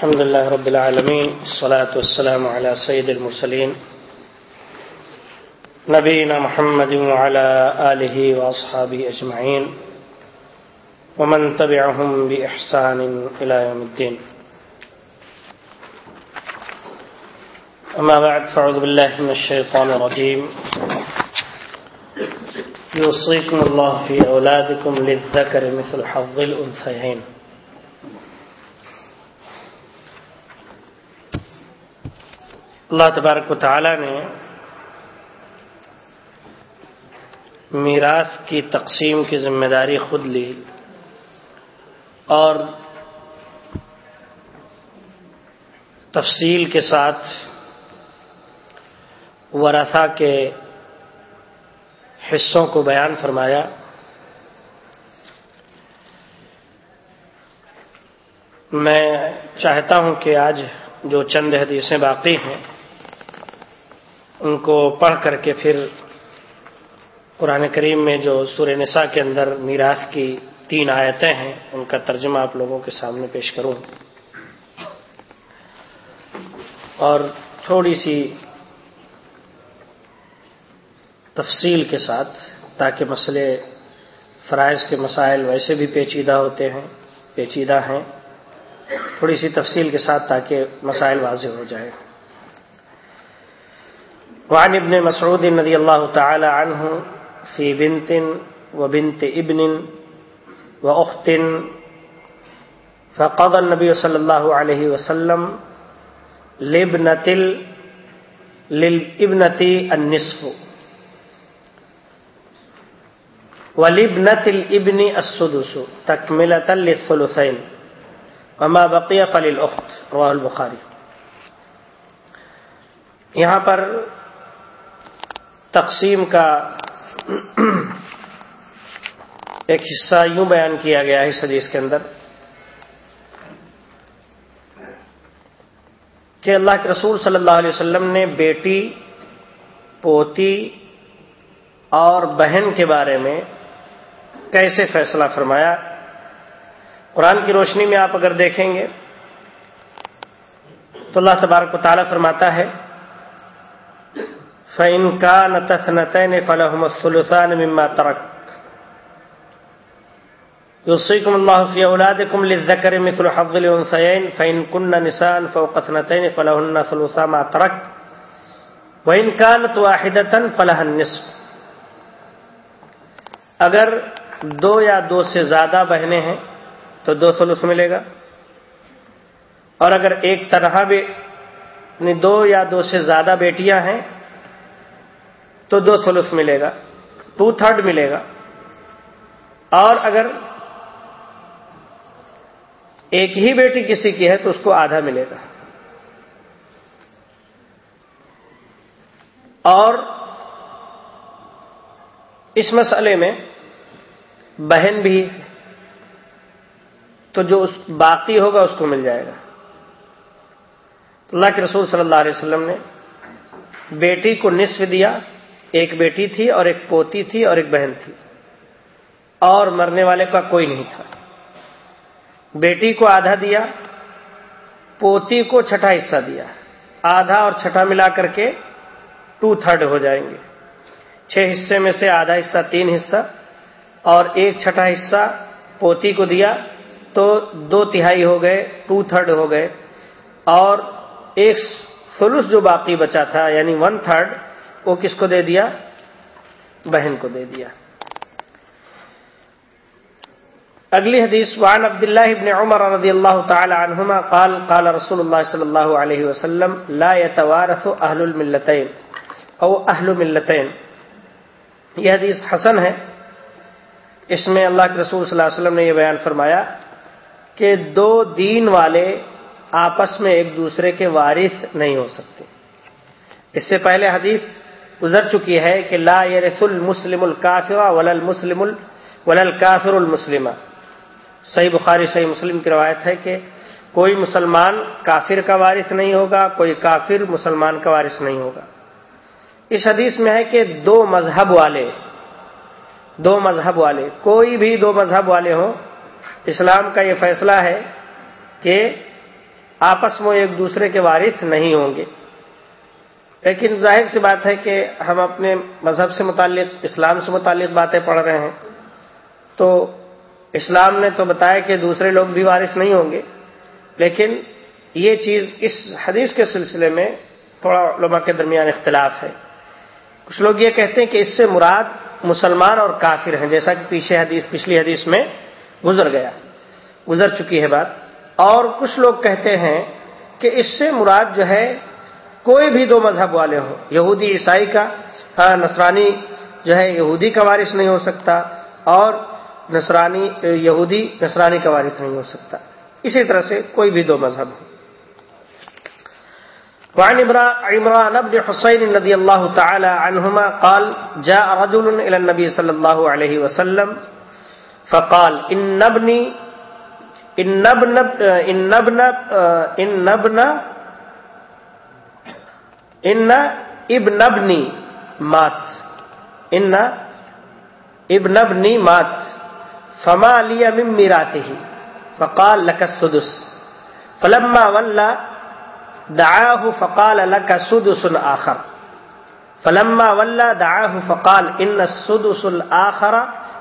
الحمد لله رب العالمين، الصلاة والسلام على سيد المرسلين، نبينا محمد وعلى آله وأصحابه أجمعين، ومن تبعهم بإحسان إلى يوم الدين. أما بعد، فأعوذ بالله من الشيطان الرجيم. يوصيكم الله في أولادكم للذكر مثل حظ الأنثيين. اللہ تبارک و تعالی نے میراث کی تقسیم کی ذمہ داری خود لی اور تفصیل کے ساتھ ورثہ کے حصوں کو بیان فرمایا۔ میں چاہتا ہوں کہ آج جو چند حدیثیں باقی ہیں ان کو پڑھ کر کے پھر قرآن کریم میں جو سور نساء کے اندر میراث کی تین آیتیں ہیں، ان کا ترجمہ آپ لوگوں کے سامنے پیش کروں۔ اور تھوڑی سی تفصیل کے ساتھ، تاکہ مسئلے فرائض کے مسائل ویسے بھی پیچیدہ ہوتے ہیں، پیچیدہ ہیں، تھوڑی سی تفصیل کے ساتھ تاکہ مسائل واضح ہو جائے وعن ابن مسعود رضی اللہ تعالی عنہ فی بنت و بنت ابن و اخت فقض النبی صلی اللہ علیہ وسلم لبنتل للابنتی النصف. ولبنت الابن السدس تکملة للثلثين. وما بقي فللأخت، رواه البخاری یہاں پر تقسیم کا ایک حصہ یوں بیان کیا گیا ہے اس حدیث کے اندر کہ اللہ کے رسول صلی اللہ علیہ وسلم نے بیٹی، پوتی اور بہن کے بارے میں کیسے فیصلہ فرمایا؟ قرآن کی روشنی میں آپ اگر دیکھیں گے تو اللہ تبارک و تعالیٰ فرماتا ہے فَإِن كَانَ تَثْنَتَيْنِ فَلَهُمَ الثُّلُثَانِ مِمَّا تَرَكْ يُوصِيكُمُ اللَّهُ فِي أَوْلَادِكُمْ لِلذَّكَرِ مِثْلُ حَظِّ الْأُنثَيَيْنِ فَإِن كُنَّ نِسَاءً فَوْقَ اثْنَتَيْنِ فَلَهُنَّ ثُلُثَا مَا تَرَكَ وَإِن كَانَتْ وَاحِدَةً فَلَهَا النِّصْفُ. اگر دو یا دو سے زیادہ بہنیں ہیں تو دو ثلث ملے گا. اور اگر ایک طرح بھی یعنی دو یا دو سے زیادہ بیٹیاں ہیں تو دو ثلث ملے گا ٹو تھرڈ ملے گا۔ اور اگر ایک ہی بیٹی کسی کی ہے تو اس کو آدھا ملے گا۔ اور اس مسئلے میں بہن بھی تو جو اس باقی ہوگا اس کو مل جائے گا۔ اللہ کے رسول صلی اللہ علیہ وسلم نے بیٹی کو نصف دیا۔ ایک بیٹی تھی اور ایک پوتی تھی اور ایک بہن تھی۔ اور مرنے والے کا کوئی نہیں تھا۔ بیٹی کو آدھا دیا، پوتی کو چھٹا حصہ دیا۔ آدھا اور چھٹا ملا کر کے ٹو تھرڈ ہو جائیں گے۔ چھ حصے میں سے آدھا حصہ تین حصہ اور ایک چھٹا حصہ پوتی کو دیا تو دو تہائی ہو گئے ٹو تھرڈ ہو گئے۔ اور ایک سلوس جو باقی بچا تھا یعنی ون تھرڈ وہ کس کو دے دیا؟ بہن کو دے دیا۔ اگلی حدیث، وعن عبد الله عمر رضی اللہ تعالی عنہما قال قال رسول اللہ صلی اللہ علیہ وسلم، لا يتوارث اہل الملتین او اہل ملتین۔ یہ حدیث حسن ہے۔ اس میں اللہ کے رسول صلی اللہ علیہ وسلم نے یہ بیان فرمایا کہ دو دین والے آپس میں ایک دوسرے کے وارث نہیں ہو سکتے۔ اس سے پہلے حدیث گزر چکی ہے کہ لا یرث المسلم الکافر ولل مسلم ولل کافر المسلم. صحیح بخاری، صحیح مسلم کی روایت ہے کہ کوئی مسلمان کافر کا وارث نہیں ہوگا، کوئی کافر مسلمان کا وارث نہیں ہوگا۔ اس حدیث میں ہے کہ دو مذہب والے، دو مذہب والے، کوئی بھی دو مذہب والے ہوں، اسلام کا یہ فیصلہ ہے کہ آپس میں ایک دوسرے کے وارث نہیں ہوں گے۔ لیکن ظاہر سی بات ہے کہ ہم اپنے مذہب سے متعلق، اسلام سے متعلق باتیں پڑھ رہے ہیں۔ تو اسلام نے تو بتایا کہ دوسرے لوگ بھی وارث نہیں ہوں گے۔ لیکن یہ چیز اس حدیث کے سلسلے میں تھوڑا علماء کے درمیان اختلاف ہے۔ کچھ لوگ یہ کہتے ہیں کہ اس سے مراد مسلمان اور کافر ہیں، جیسا کہ پیچھے حدیث، پچھلی حدیث میں گزر گیا، گزر چکی ہے بات۔ اور کچھ لوگ کہتے ہیں کہ اس سے مراد جو ہے کوئی بھی دو مذہب والے ہوں، یہودی، عیسائی کا ہاں نصرانی جو ہے، یہودی کا وارث نہیں ہو سکتا اور نصرانی، یہودی، نصرانی کا وارث نہیں ہو سکتا۔ اسی طرح سے کوئی بھی دو مذہب ہو وعن عمران بن حسين رضي الله تعالى عنهما قال، جاء رجل إلى النبي صلى الله عليه وسلم فقال إن ابني إن ابن إن ابن إن ابن ان ابن ابنی مات ان ابن ابنی مات فما علی من میراته فقال لك السدس فلما ولى دعاه فقال لك سدس آخر فلما ولى دعاه فقال ان السدس الاخر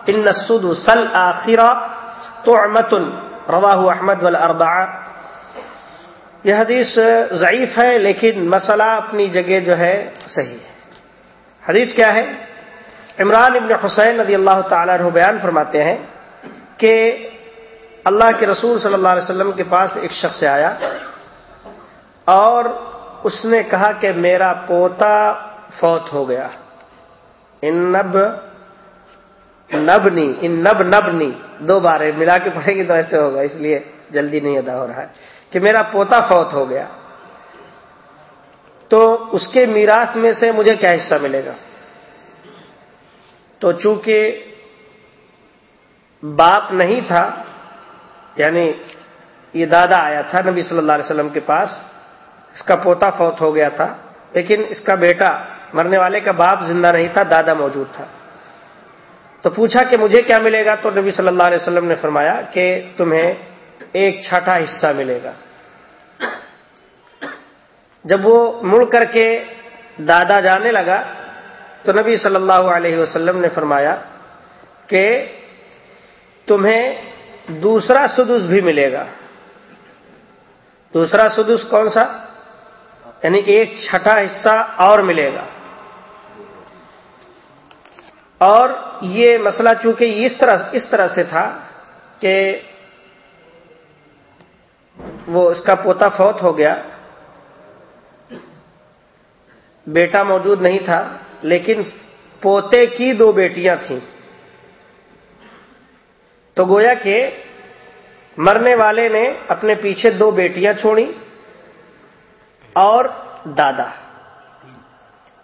ان السدس الاخر طعمه رواه احمد والاربعه یہ حدیث ضعیف ہے، لیکن مسئلہ اپنی جگہ جو ہے صحیح ہے۔ حدیث کیا ہے؟ عمران ابن حسین رضی اللہ تعالیٰ عنہ بیان فرماتے ہیں کہ اللہ کے رسول صلی اللہ علیہ وسلم کے پاس ایک شخص آیا اور اس نے کہا کہ میرا پوتا فوت ہو گیا۔ ان نب نبنی ان نب نبنی۔ دو بار ملا کے پڑھیں گے تو ایسے ہوگا، اس لیے جلدی نہیں ادا ہو رہا ہے۔ کہ میرا پوتا فوت ہو گیا۔ تو اس کے میراث میں سے مجھے کیا حصہ ملے گا؟ تو چونکہ باپ نہیں تھا یعنی یہ دادا آیا تھا نبی صلی اللہ علیہ وسلم کے پاس، اس کا پوتا فوت ہو گیا تھا، لیکن اس کا بیٹا مرنے والے کا باپ زندہ نہیں تھا، دادا موجود تھا۔ تو پوچھا کہ مجھے کیا ملے گا؟ تو نبی صلی اللہ علیہ وسلم نے فرمایا کہ تمہیں ایک چھٹا حصہ ملے گا۔ جب وہ مڑ کر کے دادا جانے لگا تو نبی صلی اللہ علیہ وسلم نے فرمایا کہ تمہیں دوسرا سدس بھی ملے گا۔ دوسرا سدس کون سا؟ یعنی ایک چھٹا حصہ اور ملے گا۔ اور یہ مسئلہ چونکہ اس طرح اس طرح سے تھا کہ وہ اس کا پوتا فوت ہو گیا۔ بیٹا موجود نہیں تھا، لیکن پوتے کی دو بیٹیاں تھیں۔ تو گویا کہ مرنے والے نے اپنے پیچھے دو بیٹیاں چھوڑی اور دادا،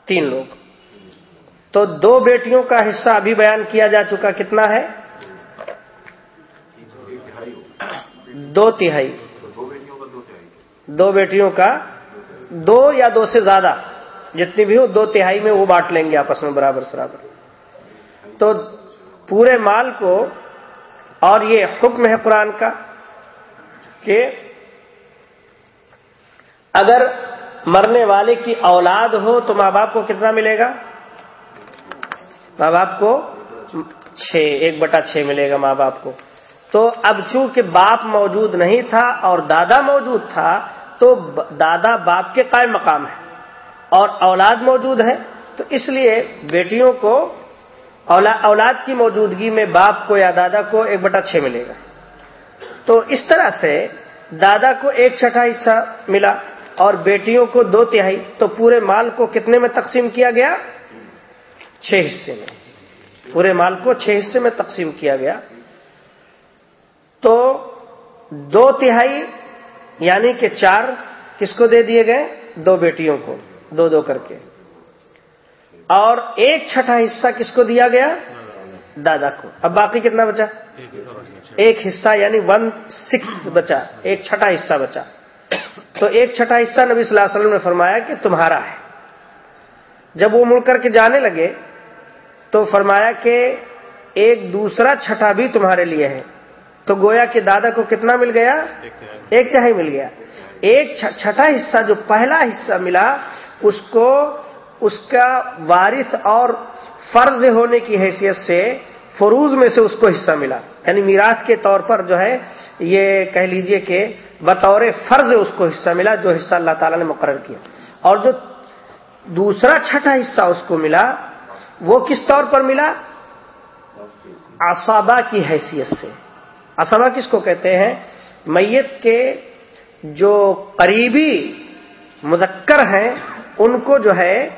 تین لوگ۔ تو دو بیٹیوں کا حصہ ابھی بیان کیا جا چکا کتنا ہے؟ دو تہائی۔ دو بیٹیوں کا دو یا دو سے زیادہ، جتنی بھی ہو، دو تہائی میں وہ بانٹ لیں گے آپس میں برابر سرابر تو پورے مال کو، اور یہ حکم ہے قرآن کا کہ اگر مرنے والے کی اولاد ہو تو ماں باپ کو کتنا ملے گا؟ ماں باپ کو چھ، ایک بٹا چھ ملے گا ماں باپ کو۔ تو اب چونکہ باپ موجود نہیں تھا اور دادا موجود تھا تو دادا باپ کے قائم مقام ہے اور اولاد موجود ہے تو اس لیے بیٹیوں کو اولاد کی موجودگی میں باپ کو یا دادا کو ایک بٹا چھ ملے گا۔ تو اس طرح سے دادا کو ایک چھٹا حصہ ملا اور بیٹیوں کو دو تہائی، تو پورے مال کو کتنے میں تقسیم کیا گیا؟ چھ حصے میں۔ پورے مال کو چھ حصے میں تقسیم کیا گیا۔ تو دو تہائی یعنی کہ چار کس کو دے دیے گئے؟ دو بیٹیوں کو، دو دو کر کے۔ اور ایک چھٹا حصہ کس کو دیا گیا؟ دادا کو۔ اب باقی کتنا بچا؟ ایک حصہ یعنی ون سکس بچا۔ ایک چھٹا حصہ بچا۔ تو ایک چھٹا حصہ نبی صلی اللہ علیہ وسلم نے فرمایا کہ تمہارا ہے۔ جب وہ مڑ کر کے جانے لگے تو فرمایا کہ ایک دوسرا چھٹا بھی تمہارے لیے ہے۔ تو گویا کہ دادا کو کتنا مل گیا؟ ایک تہائی مل گیا۔ ایک چھٹا حصہ جو پہلا حصہ ملا اس کو اس کا وارث اور فرض ہونے کی حیثیت سے فروز میں سے اس کو حصہ ملا۔ یعنی میراث کے طور پر جو ہے یہ کہہ لیجیے کہ بطور فرض اس کو حصہ ملا جو حصہ اللہ تعالیٰ نے مقرر کیا۔ اور جو دوسرا چھٹا حصہ اس کو ملا وہ کس طور پر ملا؟ آسابا کی حیثیت سے۔ اسبا کس کو کہتے ہیں؟ میت کے جو قریبی مذکر ہیں، ان کو جو ہے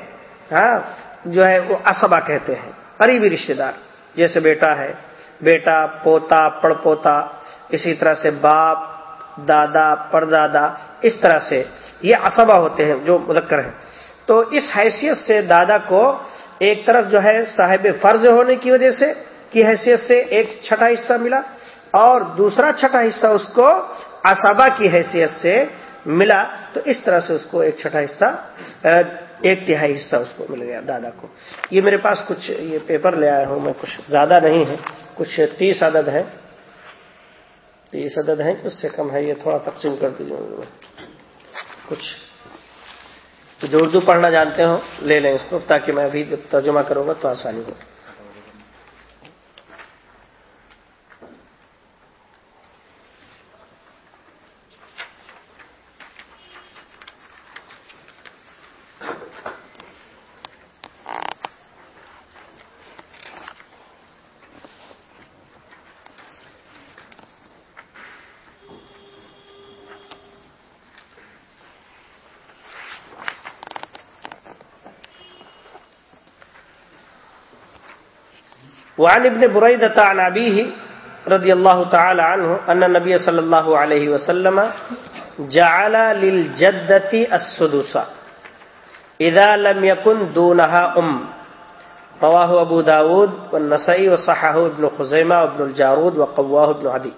ہاں جو ہے وہ اسبا کہتے ہیں، قریبی رشتے دار۔ جیسے بیٹا ہے، بیٹا، پوتا، پڑ پوتا، اسی طرح سے باپ، دادا پردادا اس طرح سے یہ اسبا ہوتے ہیں جو مذکر ہیں۔ تو اس حیثیت سے دادا کو ایک طرف جو ہے صاحب فرض ہونے کی وجہ سے، کی حیثیت سے ایک چھٹا حصہ ملا۔ اور دوسرا چھٹا حصہ اس کو اسابا کی حیثیت سے ملا۔ تو اس طرح سے اس کو ایک چھٹا حصہ ایک تہائی حصہ اس کو مل گیا دادا کو۔ یہ میرے پاس کچھ یہ پیپر لے آیا ہوں، میں کچھ زیادہ نہیں ہے کچھ تیس عدد ہے تیس عدد ہے اس سے کم ہے، یہ تھوڑا تقسیم کر دیجیے کچھ۔ جو اردو پڑھنا جانتے ہو، لے لیں اس کو، تاکہ میں ابھی جب ترجمہ کروں گا تو آسانی ہو۔ وعن ابن بريدة عن أبيه رضي الله تعالى عنه أن النبي صلى الله عليه وسلم جعل للجدة السدس إذا لم يكن دونها أم. رواه أبو داود والنسائي وصححه ابن خزيمة وابن الجارود وقواه ابن عدي.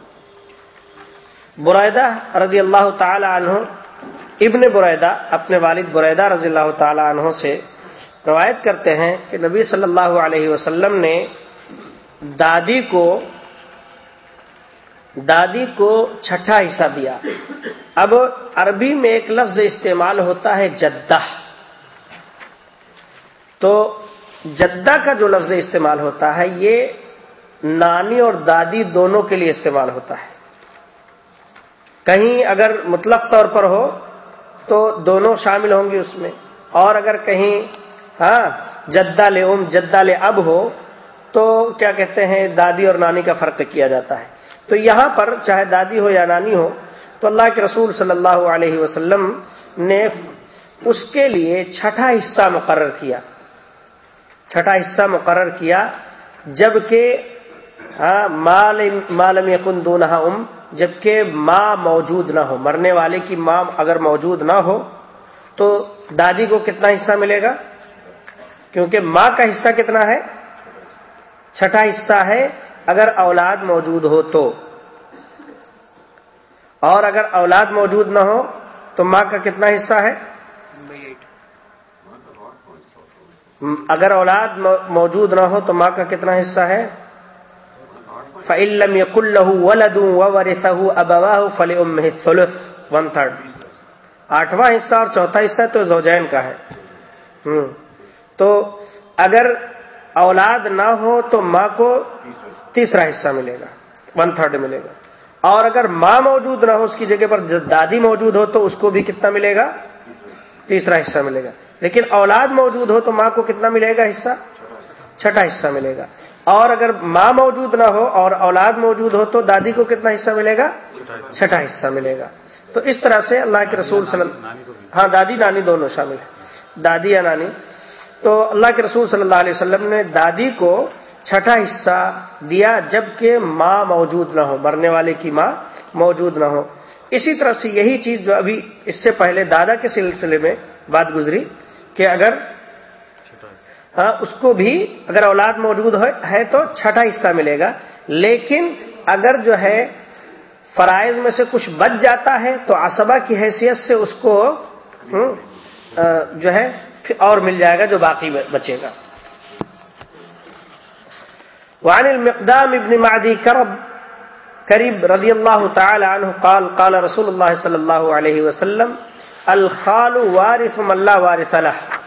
بريدة رضی اللہ تعالی عنہ ابن بريدة، اپنے والد بريدة رضی اللہ تعالی عنہ سے روایت کرتے ہیں کہ نبی صلی اللہ علیہ وسلم نے دادی کو دادی کو چھٹا حصہ دیا۔ اب عربی میں ایک لفظ استعمال ہوتا ہے جدہ۔ تو جدہ کا جو لفظ استعمال ہوتا ہے، یہ نانی اور دادی دونوں کے لیے استعمال ہوتا ہے۔ کہیں اگر مطلق طور پر ہو تو دونوں شامل ہوں گے اس میں۔ اور اگر کہیں ہاں جدہ لے ام، جدہ لے اب ہو تو کیا کہتے ہیں، دادی اور نانی کا فرق کیا جاتا ہے۔ تو یہاں پر چاہے دادی ہو یا نانی ہو، تو اللہ کے رسول صلی اللہ علیہ وسلم نے اس کے لیے چھٹا حصہ مقرر کیا۔ چھٹا حصہ مقرر کیا، جبکہ ہاں مالم یقن دونہ ام، جبکہ ماں موجود نہ ہو۔ مرنے والے کی ماں اگر موجود نہ ہو، تو دادی کو کتنا حصہ ملے گا؟ کیونکہ ماں کا حصہ کتنا ہے؟ چھٹا حصہ ہے اگر اولاد موجود ہو تو۔ اور اگر اولاد موجود نہ ہو تو ماں کا کتنا حصہ ہے؟ اگر اولاد موجود نہ ہو تو ماں کا کتنا حصہ ہے؟ فعلم یق اللہ ولدوں ابواہ فل ام ون تھرڈ آٹھواں حصہ اور چوتھا حصہ تو زوجین کا ہے۔ تو اگر اولاد نہ ہو تو ماں کو تیسرا حصہ ملے گا ون تھرڈ ملے گا۔ اور اگر ماں موجود نہ ہو اس کی جگہ پر دادی موجود ہو تو اس کو بھی کتنا ملے گا؟ تیسرا حصہ ملے گا۔ لیکن اولاد موجود ہو تو ماں کو کتنا ملے گا حصہ؟ چھٹا حصہ ملے گا۔ اور اگر ماں موجود نہ ہو اور اولاد موجود ہو تو دادی کو کتنا حصہ ملے گا؟ چھٹا حصہ ملے گا۔ تو اس طرح سے اللہ کے رسول صلی اللہ ہاں دادی نانی دونوں شامل ہیں۔ دادی یا نانی؟ تو اللہ کے رسول صلی اللہ علیہ وسلم نے دادی کو چھٹا حصہ دیا جبکہ ماں موجود نہ ہو، مرنے والے کی ماں موجود نہ ہو۔ اسی طرح سے یہی چیز جو ابھی اس سے پہلے دادا کے سلسلے میں بات گزری کہ اگر ہاں اس کو بھی اگر اولاد موجود ہے تو چھٹا حصہ ملے گا۔ لیکن اگر جو ہے فرائض میں سے کچھ بچ جاتا ہے تو اسبا کی حیثیت سے اس کو جو ہے پھر اور مل جائے گا جو باقی بچے گا۔ وعن المقدام ابن معدی کرب قریب رضی اللہ تعالی عنہ قال قال رسول اللہ صلی اللہ علیہ وسلم، الخال وارث من لا وارث له۔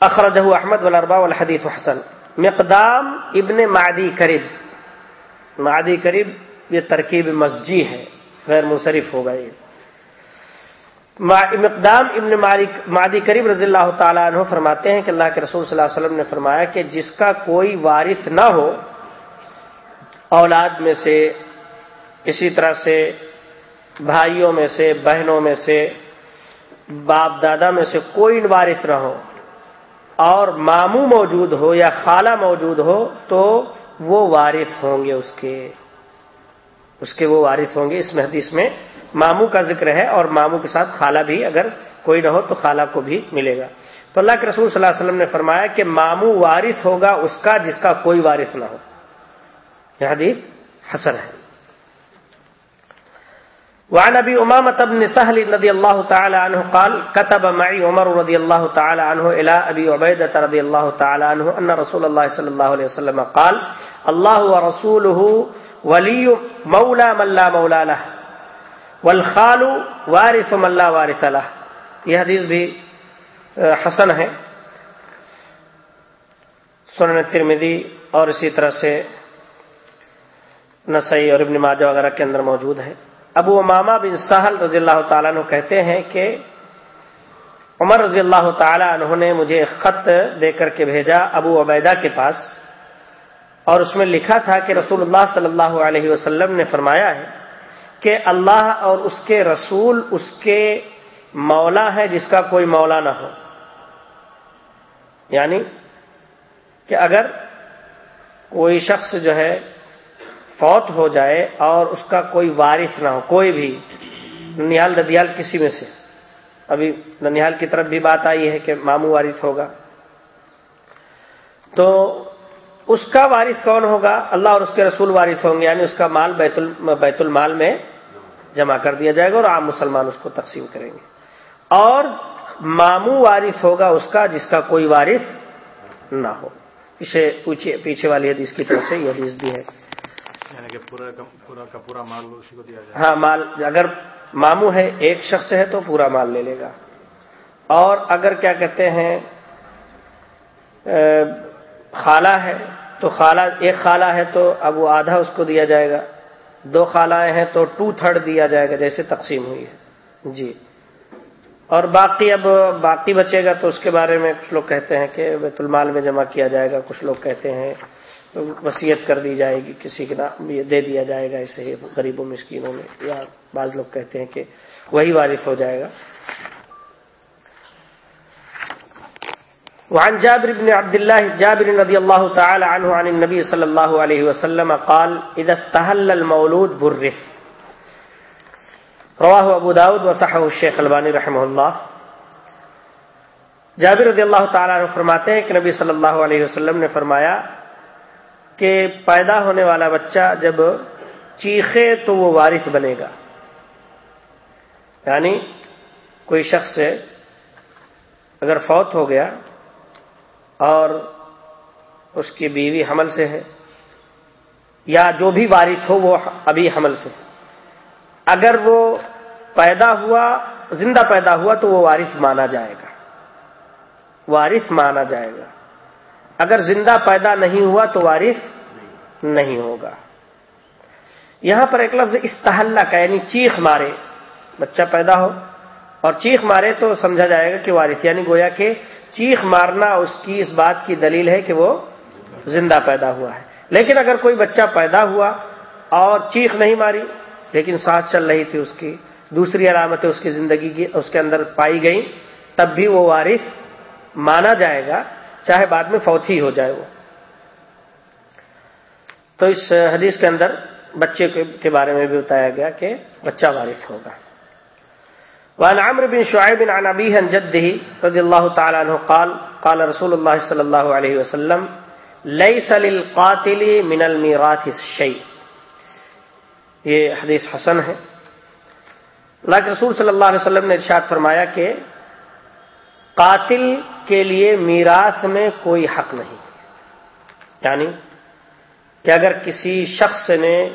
اخرجہ احمد والاربع والحدیث حسن۔ مقدام ابن معدی قریب معدی قریب یہ ترکیب مسجی ہے، غیر منصرف ہوگا یہ مقدام ابن مادی کریم رضی اللہ تعالیٰ عنہ فرماتے ہیں کہ اللہ کے رسول صلی اللہ علیہ وسلم نے فرمایا کہ جس کا کوئی وارث نہ ہو، اولاد میں سے، اسی طرح سے، بھائیوں میں سے، بہنوں میں سے، باپ دادا میں سے کوئی وارث نہ ہو، اور ماموں موجود ہو یا خالہ موجود ہو، تو وہ وارث ہوں گے اس کے اس کے وہ وارث ہوں گے اس میں حدیث میں۔ ماموں کا ذکر ہے اور ماموں کے ساتھ خالہ بھی اگر کوئی نہ ہو تو خالہ کو بھی ملے گا۔ تو اللہ کے رسول صلی اللہ علیہ وسلم نے فرمایا کہ ماموں وارث ہوگا اس کا جس کا کوئی وارث نہ ہو۔ یہ حدیث حسن ہے۔ وعن ابي امامه بن سهل رضي الله تعالى عنه قال كتب معي عمر رضي الله تعالى عنه الى ابي عبيده رضي الله تعالى عنه ان رسول الله صلى الله عليه وسلم قال الله ورسوله ولي مولى من لا مولى له والخال وارث من لا وارث له. یہ حدیث بھی حسن ہے۔ سنن ترمذی اور اسی طرح سے نسائی اور ابن ماجہ وغیرہ کے اندر موجود ہے۔ ابو اماما بن سہل رضی اللہ تعالیٰ عنہ کہتے ہیں کہ عمر رضی اللہ تعالیٰ عنہ نے مجھے خط دے کر کے بھیجا ابو عبیدہ کے پاس اور اس میں لکھا تھا کہ رسول اللہ صلی اللہ علیہ وسلم نے فرمایا ہے کہ اللہ اور اس کے رسول اس کے مولا ہے جس کا کوئی مولا نہ ہو۔ یعنی کہ اگر کوئی شخص جو ہے فوت ہو جائے اور اس کا کوئی وارث نہ ہو، کوئی بھی، ننیال ددیال کسی میں سے۔ ابھی ننیال کی طرف بھی بات آئی ہے کہ مامو وارث ہوگا۔ تو اس کا وارث کون ہوگا؟ اللہ اور اس کے رسول وارث ہوں گے یعنی اس کا مال بیت بیت المال میں جمع کر دیا جائے گا اور عام مسلمان اس کو تقسیم کریں گے۔ اور مامو وارث ہوگا اس کا جس کا کوئی وارث نہ ہو۔ اسے پیچھے والی حدیث کی طرف سے یہ حدیث بھی ہے۔ یعنی کہ پورا پورا کا پورا مال اسی کو دیا جائے۔ ہاں مال اگر مامو ہے ایک شخص ہے تو پورا مال لے لے گا۔ اور اگر کیا کہتے ہیں خالہ ہے تو خالہ ایک خالہ ہے تو اب وہ آدھا اس کو دیا جائے گا۔ دو خالائیں ہیں تو ٹو تھرڈ دیا جائے گا جیسے تقسیم ہوئی ہے۔ جی۔ اور باقی اب باقی بچے گا تو اس کے بارے میں کچھ لوگ کہتے ہیں کہ بیت المال میں جمع کیا جائے گا، کچھ لوگ کہتے ہیں وسیعت کر دی جائے گی، کسی کے نام دے دیا جائے گا، ایسے ہی غریبوں، مسکینوں میں، یا بعض لوگ کہتے ہیں کہ وہی وارث ہو جائے گا۔ وعن جابر بن عبد الله جابر رضي الله تعالى عنه عن النبي صلى الله عليه وسلم قال اذا استهل المولود برف رواه ابو داود وصححه الشيخ الباني رحمه الله. جابر رضی اللہ تعالیٰ عنہ فرماتے ہیں کہ نبی صلی اللہ علیہ وسلم نے فرمایا کہ پیدا ہونے والا بچہ جب چیخے تو وہ وارث بنے گا. یعنی کوئی شخص اگر فوت ہو گیا اور اس کی بیوی حمل سے ہے یا جو بھی وارث ہو وہ ابھی حمل سے اگر وہ پیدا ہوا، زندہ پیدا ہوا تو وہ وارث مانا جائے گا۔ وارث مانا جائے گا۔ اگر زندہ پیدا نہیں ہوا تو وارث نہیں ہوگا۔ یہاں پر ایک لفظ استحلہ کا یعنی چیخ مارے، بچہ پیدا ہو۔ اور چیخ مارے تو سمجھا جائے گا کہ وارث یعنی گویا کہ چیخ مارنا اس کی، اس بات کی دلیل ہے کہ وہ زندہ پیدا ہوا ہے۔ لیکن اگر کوئی بچہ پیدا ہوا اور چیخ نہیں ماری، لیکن سانس چل رہی تھی اس کی، دوسری علامتیں اس کی زندگی کی، اس کے اندر پائی گئیں، تب بھی وہ وارث مانا جائے گا، چاہے بعد میں فوت ہی ہو جائے وہ۔ تو اس حدیث کے اندر بچے کے بارے میں بھی بتایا گیا کہ بچہ وارث ہوگا۔ وعن عمرو بن شعيب عن أبيه عن جده رضي الله تعالى عنه قال قال رسول الله صلى الله عليه وسلم، ليس للقاتل من الميراث الشيء. یہ حدیث حسن ہے۔ اللہ کے رسول صلی اللہ علیہ وسلم نے ارشاد فرمایا کہ قاتل کے لیے میراث میں کوئی حق نہیں۔ یعنی کہ اگر کسی شخص نے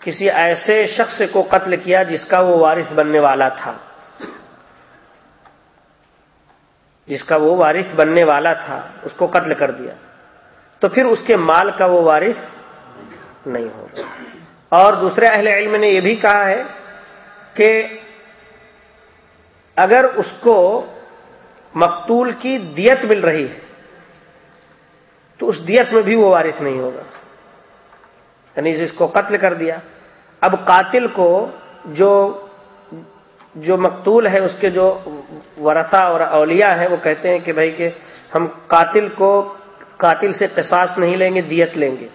کسی ایسے شخص کو قتل کیا جس کا وہ وارث بننے والا تھا۔ جس کا وہ وارث بننے والا تھا، اس کو قتل کر دیا۔ تو پھر اس کے مال کا وہ وارث نہیں ہوگا۔ اور دوسرے اہل علم نے یہ بھی کہا ہے کہ اگر اس کو مقتول کی دیت مل رہی ہے، تو اس دیت میں بھی وہ وارث نہیں ہوگا۔ یعنی اس کو قتل کر دیا۔ اب قاتل کو جو جو مقتول ہے، اس کے جو ورثہ اور اولیاء ہیں، وہ کہتے ہیں کہ بھائی کہ ہم قاتل کو قاتل سے قصاص نہیں لیں گے، دیت لیں گے۔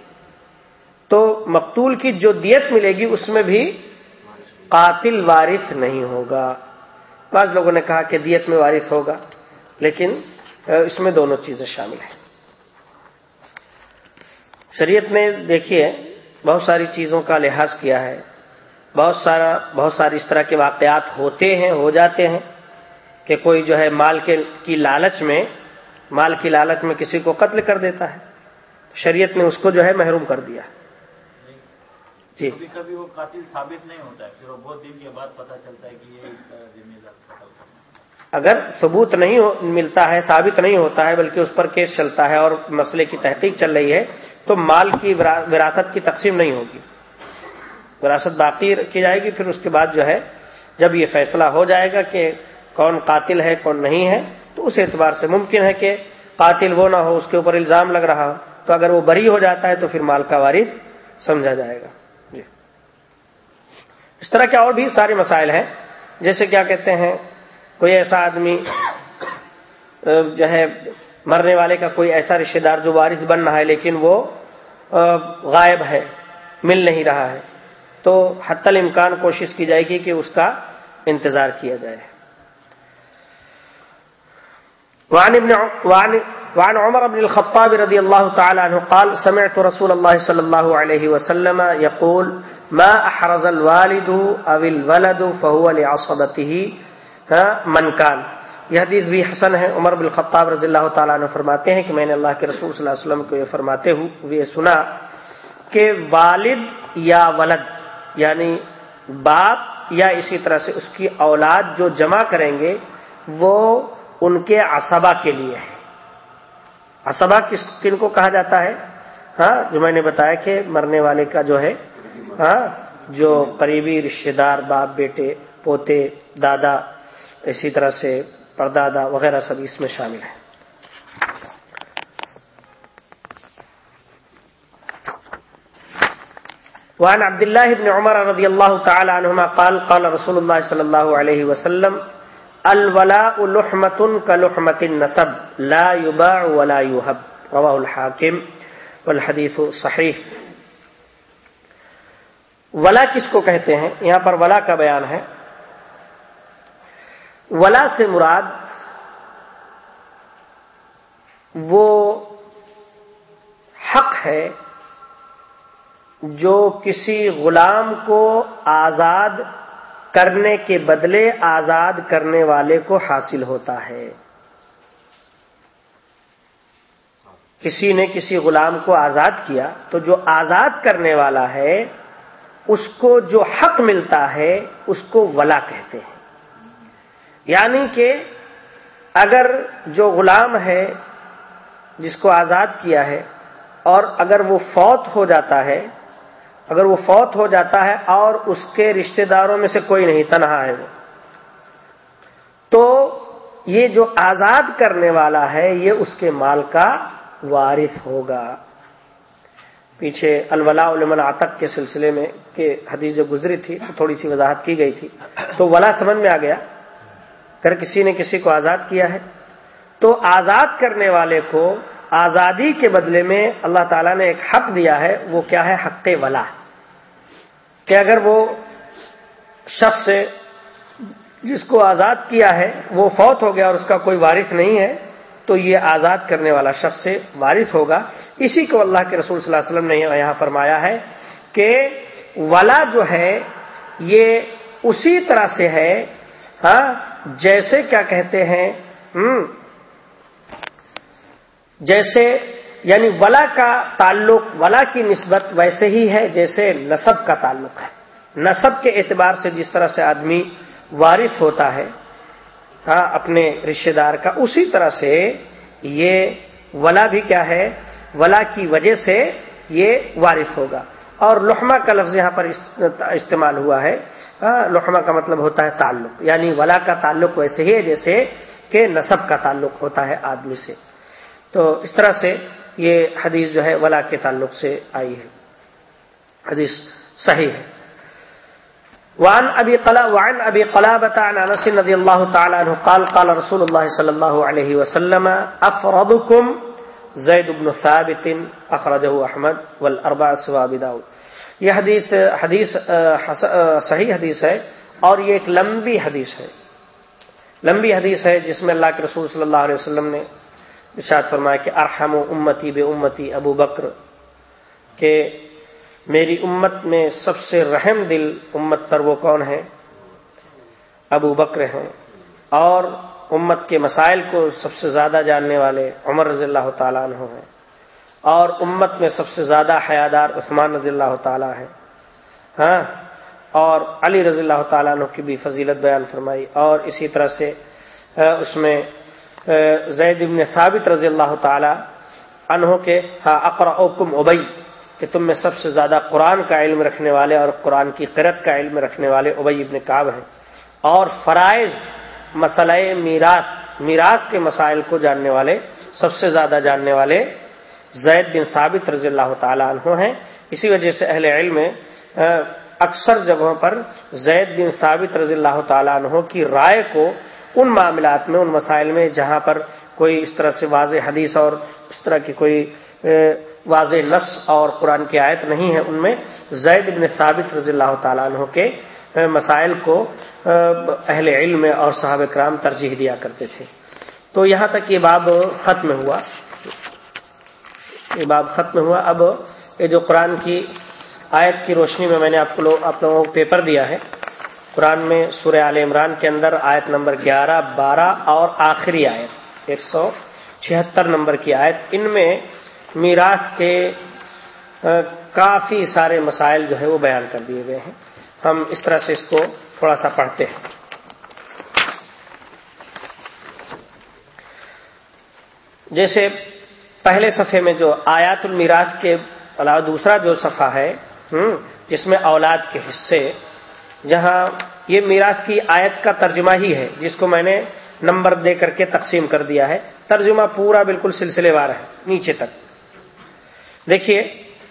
تو مقتول کی جو دیت ملے گی، اس میں بھی قاتل وارث نہیں ہوگا۔ بعض لوگوں نے کہا کہ دیت میں وارث ہوگا، لیکن اس میں دونوں چیزیں شامل ہیں۔ شریعت نے دیکھیے بہت ساری چیزوں کا لحاظ کیا ہے۔ بہت سارا بہت سارے اس طرح کے واقعات ہوتے ہیں ہو جاتے ہیں کہ کوئی جو ہے مال کے کی لالچ میں مال کی لالچ میں کسی کو قتل کر دیتا ہے۔ شریعت نے اس کو جو ہے محروم کر دیا۔ جی۔ کبھی کبھی وہ قاتل ثابت نہیں ہوتا ہے پھر وہ بہت دن کے بعد پتا چلتا ہے کہ یہ اس کا ذمہ دار اگر ثبوت نہیں ملتا ہے ثابت نہیں ہوتا ہے بلکہ اس پر کیس چلتا ہے اور مسئلے کی تحقیق چل رہی ہے تو مال کی وراثت کی تقسیم نہیں ہوگی۔ وراثت باقی کی جائے گی، پھر اس کے بعد جو ہے، جب یہ فیصلہ ہو جائے گا کہ کون قاتل ہے، کون نہیں ہے، تو اس اعتبار سے ممکن ہے کہ قاتل وہ نہ ہو، اس کے اوپر الزام لگ رہا ہو۔ تو اگر وہ بری ہو جاتا ہے، تو پھر مال کا وارث سمجھا جائے گا۔ جی۔ اس طرح کے اور بھی سارے مسائل ہیں۔ جیسے کیا کہتے ہیں، کوئی ایسا آدمی، جو ہے مرنے والے کا کوئی ایسا رشتے دار جو وارث بن رہا ہے، لیکن وہ غائب ہے، مل نہیں رہا ہے۔ تو حت الامکان کوشش کی جائے گی کہ اس کا انتظار کیا جائے۔ وعن ابن وعن وعن عمر بن الخطاب رضي الله تعالى عنه قال، سمعت رسول الله صلى الله عليه وسلم يقول ما احرز الوالد او الولد فهو لعصبته منکان یہ حدیث بھی حسن ہے۔ عمر بن خطاب رضی اللہ تعالیٰ نے فرماتے ہیں کہ میں نے اللہ کے رسول صلی اللہ علیہ وسلم کو یہ فرماتے ہوئے سنا کہ والد یا ولد یعنی باپ یا اسی طرح سے اس کی اولاد جو جمع کریں گے، وہ ان کے اسبا کے لیے ہے۔ اسبا کس، کن کو کہا جاتا ہے؟ ہاں جو میں نے بتایا کہ مرنے والے کا جو ہے ہاں جو قریبی رشتے دار، باپ، بیٹے، پوتے، دادا، اسی طرح سے پردادا وغیرہ سب اس میں شامل ہیں۔ وعن عبد الله بن عمر رضي الله تعالى عنهما قال قال رسول الله صلى الله عليه وسلم، الولاء لحمة كلحمة النسب، لا يباع ولا يهب رواه الحاكم والحديث صحيح۔ ولا کس کو کہتے ہیں؟ یہاں پر ولا کا بیان ہے۔ ولا سے مراد وہ حق ہے جو کسی غلام کو آزاد کرنے کے بدلے آزاد کرنے والے کو حاصل ہوتا ہے۔ کسی نے کسی غلام کو آزاد کیا تو جو آزاد کرنے والا ہے، اس کو جو حق ملتا ہے، اس کو ولا کہتے ہیں۔ یعنی کہ اگر جو غلام ہے جس کو آزاد کیا ہے اور اگر وہ فوت ہو جاتا ہے، اگر وہ فوت ہو جاتا ہے اور اس کے رشتہ داروں میں سے کوئی نہیں، تنہا ہے وہ۔ تو یہ جو آزاد کرنے والا ہے، یہ اس کے مال کا وارث ہوگا۔ پیچھے الولا علمن آتک کے سلسلے میں، کہ حدیث جو گزری تھی تو تھوڑی سی وضاحت کی گئی تھی۔ تو ولا سمجھ میں آ گیا۔ اگر کسی نے کسی کو آزاد کیا ہے، تو آزاد کرنے والے کو آزادی کے بدلے میں اللہ تعالیٰ نے ایک حق دیا ہے، وہ کیا ہے؟ حق ولا۔ کہ اگر وہ شخص جس کو آزاد کیا ہے، وہ فوت ہو گیا اور اس کا کوئی وارث نہیں ہے، تو یہ آزاد کرنے والا شخص سے وارث ہوگا۔ اسی کو اللہ کے رسول صلی اللہ علیہ وسلم نے یہاں فرمایا ہے کہ ولا جو ہے، یہ اسی طرح سے ہے ہاں جیسے کیا کہتے ہیں جیسے یعنی ولا کا تعلق، ولا کی نسبت ویسے ہی ہے، جیسے نصب کا تعلق ہے۔ نصب کے اعتبار سے جس طرح سے آدمی وارث ہوتا ہے ہاں اپنے رشتے دار کا، اسی طرح سے یہ ولا بھی کیا ہے، ولا کی وجہ سے یہ وارث ہوگا۔ اور لحمہ کا لفظ یہاں پر استعمال ہوا ہے۔ ہاں، لحمہ کا مطلب ہوتا ہے تعلق یعنی ولا کا تعلق ویسے ہی ہے، جیسے کہ نصب کا تعلق ہوتا ہے آدمی سے۔ تو اس طرح سے یہ حدیث جو ہے ولا کے تعلق سے آئی ہے۔ حدیث صحیح ہے۔ وعن ابي قلا وعن ابي قلابه عن انس رضي الله تعالى عنه قال قال رسول الله صلى الله عليه وسلم افرضكم زید بن ثابت اخرجه احمد والاربع سوا داؤد. یہ حدیث حدیث صحیح حدیث ہے اور یہ ایک لمبی حدیث ہے۔ لمبی حدیث ہے جس میں اللہ کے رسول صلی اللہ علیہ وسلم نے ارشاد فرمایا کہ ارحم و امتی بے امتی ابو بکر، کہ میری امت میں سب سے رحم دل امت پر وہ کون ہے؟ ابو بکر ہیں۔ اور امت کے مسائل کو سب سے زیادہ جاننے والے عمر رضی اللہ تعالیٰ عنہ ہیں۔ اور امت میں سب سے زیادہ حیادار عثمان رضی اللہ تعالیٰ ہیں۔ ہاں؟ اور علی رضی اللہ تعالیٰ عنہ کی بھی فضیلت بیان فرمائی۔ اور اسی طرح سے اس میں زید ابن ثابت رضی اللہ تعالی عنہ کے ہاں اقرا اوکم ابئی کہ تم میں سب سے زیادہ قرآن کا علم رکھنے والے اور قرآن کی قرت کا علم رکھنے والے ابئی ابن کعب ہیں۔ اور فرائض مسئلہ میراث میراث کے مسائل کو جاننے والے، سب سے زیادہ جاننے والے زید بن ثابت رضی اللہ تعالی عنہ ہیں۔ اسی وجہ سے اہل علم اکثر جگہوں پر زید بن ثابت رضی اللہ تعالیٰ عنہ کی رائے کو ان معاملات میں، ان مسائل میں جہاں پر کوئی اس طرح سے واضح حدیث اور اس طرح کی کوئی واضح نس اور قرآن کی آیت نہیں ہے، ان میں زید بن ثابت رضی اللہ تعالیٰ عنہ کے مسائل کو اہل علم اور صحابہ کرام ترجیح دیا کرتے تھے۔ تو یہاں تک یہ باب ختم ہوا۔ یہ باب ختم ہوا۔ اب یہ جو قرآن کی آیت کی روشنی میں میں نے آپ کو آپ لوگوں کو پیپر دیا ہے۔ قرآن میں سورہ عال عمران کے اندر آیت نمبر گیارہ، بارہ اور آخری آیت، ایک سو چھہتر نمبر کی آیت۔ ان میں میراث کے کافی سارے مسائل جو ہے وہ بیان کر دیے گئے ہیں۔ ہم اس طرح سے اس کو تھوڑا سا پڑھتے ہیں۔ جیسے پہلے صفحے میں جو آیات المیراث کے علاوہ دوسرا جو صفحہ ہے جس میں اولاد کے حصے، جہاں یہ میراث کی آیت کا ترجمہ ہی ہے، جس کو میں نے نمبر دے کر کے تقسیم کر دیا ہے۔ ترجمہ پورا بالکل سلسلے وار ہے، نیچے تک۔ دیکھیے،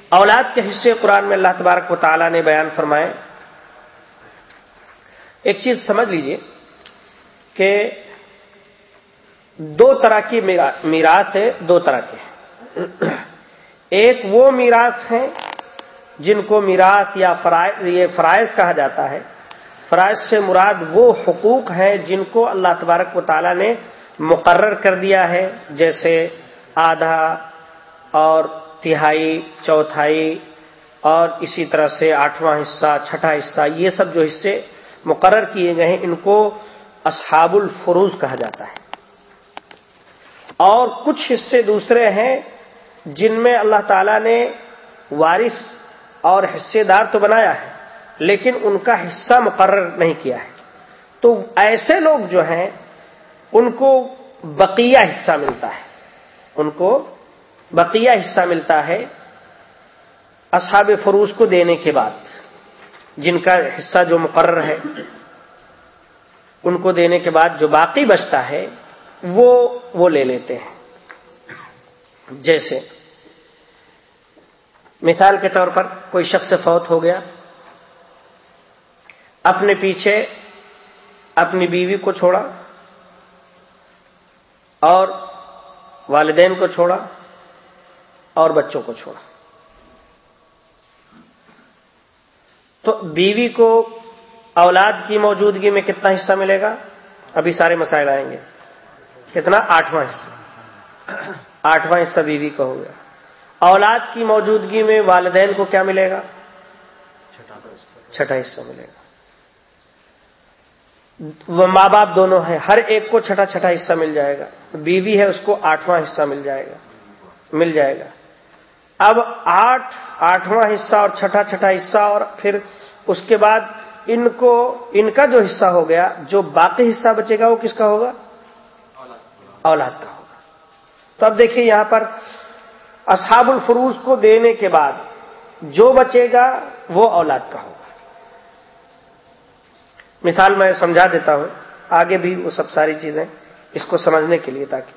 اولاد کے حصے قرآن میں اللہ تبارک و تعالیٰ نے بیان فرمائے ایک چیز سمجھ لیجیے کہ دو طرح کی میراث ہے دو طرح کے ایک وہ میراث ہیں جن کو میراث یا فرائض، یہ فرائض کہا جاتا ہے۔ فرائض سے مراد وہ حقوق ہیں جن کو اللہ تبارک و تعالیٰ نے مقرر کر دیا ہے، جیسے آدھا اور تہائی، چوتھائی اور اسی طرح سے آٹھواں حصہ، چھٹا حصہ، یہ سب جو حصے مقرر کیے گئے ہیں، ان کو اصحاب الفروز کہا جاتا ہے۔ اور کچھ حصے دوسرے ہیں جن میں اللہ تعالی نے وارث اور حصے دار تو بنایا ہے، لیکن ان کا حصہ مقرر نہیں کیا ہے۔ تو ایسے لوگ جو ہیں، ان کو بقیہ حصہ ملتا ہے۔ ان کو بقیہ حصہ ملتا ہے اصحاب فروز کو دینے کے بعد۔ جن کا حصہ جو مقرر ہے، ان کو دینے کے بعد جو باقی بچتا ہے، وہ وہ لے لیتے ہیں۔ جیسے، مثال کے طور پر کوئی شخص فوت ہو گیا، اپنے پیچھے اپنی بیوی کو چھوڑا، اور والدین کو چھوڑا، اور بچوں کو چھوڑا۔ تو بیوی کو اولاد کی موجودگی میں کتنا حصہ ملے گا؟ ابھی سارے مسائل آئیں گے۔ کتنا؟ آٹھواں حصہ۔ آٹھواں حصہ بیوی کا ہو گیا۔ اولاد کی موجودگی میں والدین کو کیا ملے گا؟ چھٹا حصہ ملے گا۔ وہ ماں باپ دونوں ہیں۔ ہر ایک کو چھٹا چھٹا حصہ مل جائے گا۔ بیوی ہے، اس کو آٹھواں حصہ مل جائے گا۔ مل جائے گا۔ اب آٹھ، آٹھواں حصہ اور چھٹا چھٹا حصہ اور پھر اس کے بعد ان کو، ان کا جو حصہ ہو گیا، جو باقی حصہ بچے گا وہ کس کا ہوگا؟ اولاد کا ہوگا۔ تو اب دیکھیے یہاں پر اصحاب الفروز کو دینے کے بعد جو بچے گا وہ اولاد کا ہوگا۔ مثال میں سمجھا دیتا ہوں، آگے بھی وہ سب ساری چیزیں اس کو سمجھنے کے لیے تاکہ۔